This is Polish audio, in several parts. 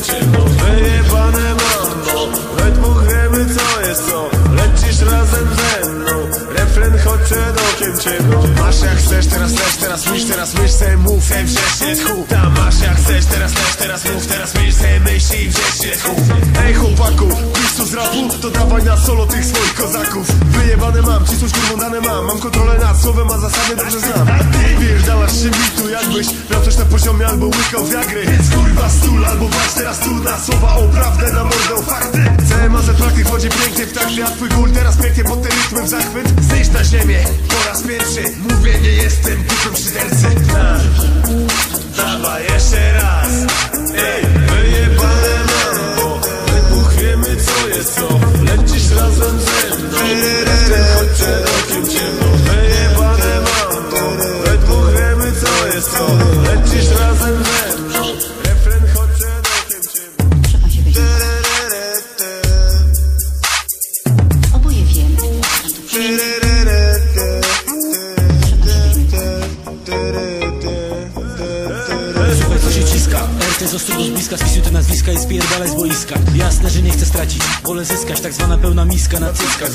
Wyjebane mambo We dwóch wiemy co jest co Lecisz razem ze mną. Refren choć przed okiem ciemno Masz jak chcesz, teraz leć, teraz myśl, teraz myśl se Mów, se wrzesz się, tchu Tam masz jak chcesz, teraz leć, teraz mów Teraz myśl se, myśl i wrzesz się, tchu Ej chłopaku, pisz z rapu? To dawaj na solo tych swoich kozaków. Wyjebane mam, ci coś kurwą dane mam. Mam kontrolę nad słowem, a zasady dobrze znam miał coś na poziomie albo łykał wiagry. Więc kurwa stul, albo patrz teraz tu na słowa o prawdę, na mordę o fakty. CMAZ praktyk wchodzi pięknie w takcie, a twój gól teraz pięknie pod tym rytmem zachwyt. Zejść na ziemię po raz pierwszy. Mówię, nie jestem kupem szydercy. Dawaj jeszcze raz. Ej, wyjebane mam Bo we dwóch wiemy co jest co? Lecisz razem ze mną RT z ostro z bliska Spisuj te nazwiska i spierdalaj z boiska. Jasne, że nie chcę stracić Wolę zyskać, tak zwana pełna miska na cyckach.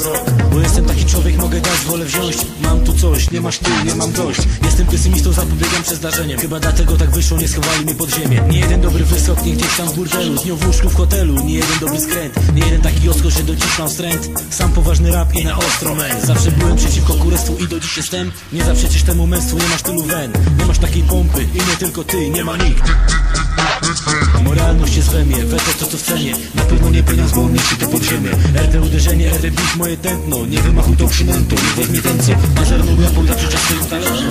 Bo jestem taki człowiek, mogę dać, wolę wziąć. Mam tu coś, nie masz ty, nie mam dość Jestem pesymistą, zapobiegam przeznaczeniem Chyba dlatego tak wyszło, nie schowali mnie pod ziemię. Nie jeden dobry wysok, nie gdzieś tam w burdelu Z nią w łóżku w hotelu, nie jeden dobry skręt. Nie jeden taki oskos, że do dziś mam wstręt Sam poważny rap i na ostro men. Zawsze byłem przeciwko kurestwu i do dziś jestem. Nie zaprzeczysz temu męstwu, nie masz tylu wen. Nie masz takiej pompy i nie tylko ty, nie ma nikt blasfemię Weto to co w cenie. Na pewno nie pieniądz, bo on nie to pod ziemię RD uderzenie, RD bit moje tętno. Nie wymachuj tą przynętą, nie weź mi ręce Mażerną lapą dla przyczasy należy